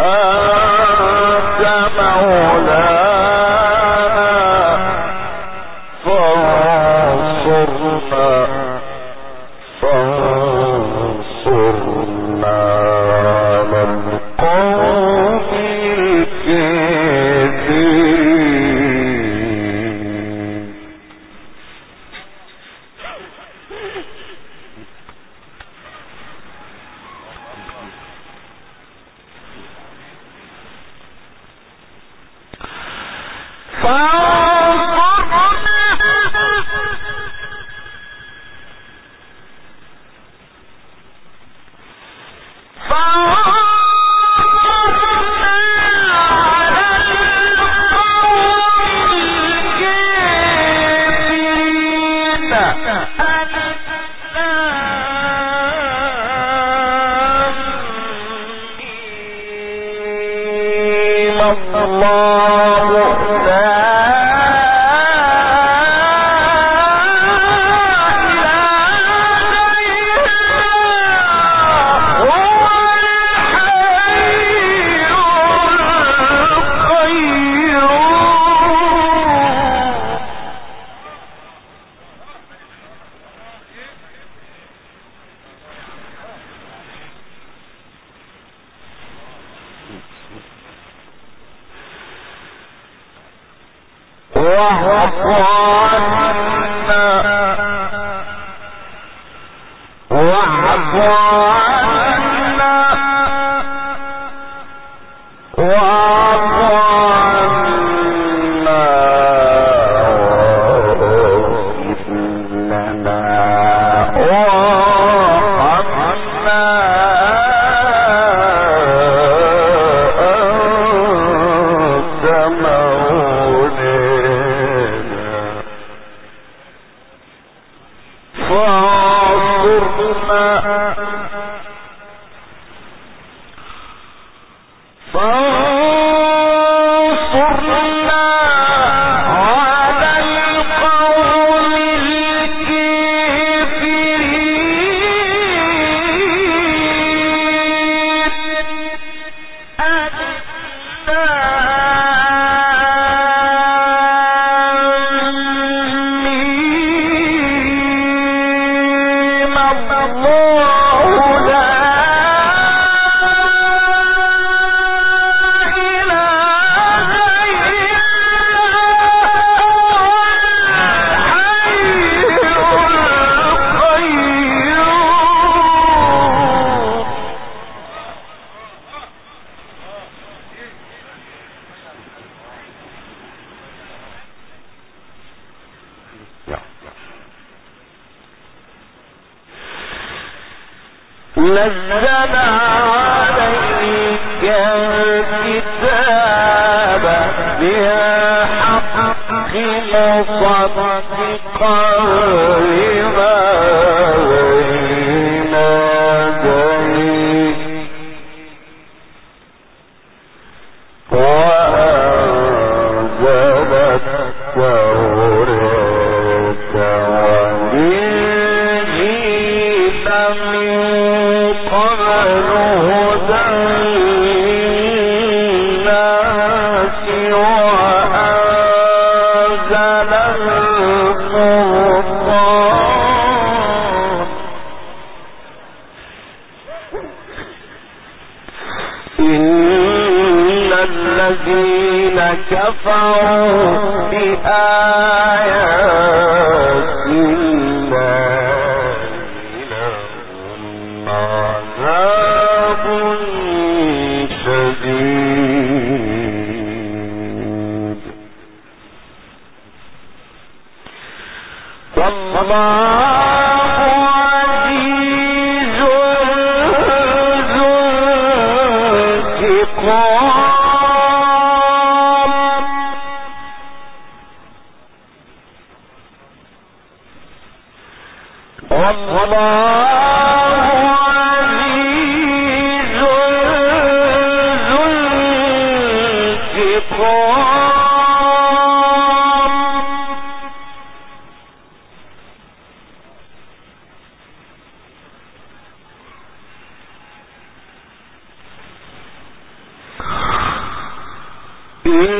آه، أنت مولانا. اللہ وحقوا الله نزل عليك الكتاب بالحق مصدقا لما إن الذين كفروا بآياتنا لهم عذاب شديد. والله Mm-hmm.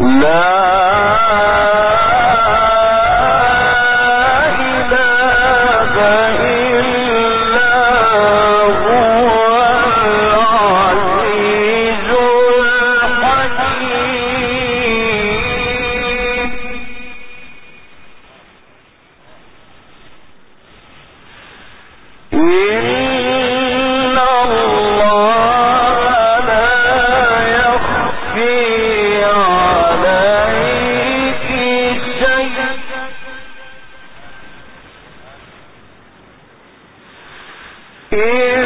لا Yeah.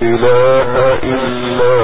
صدق الله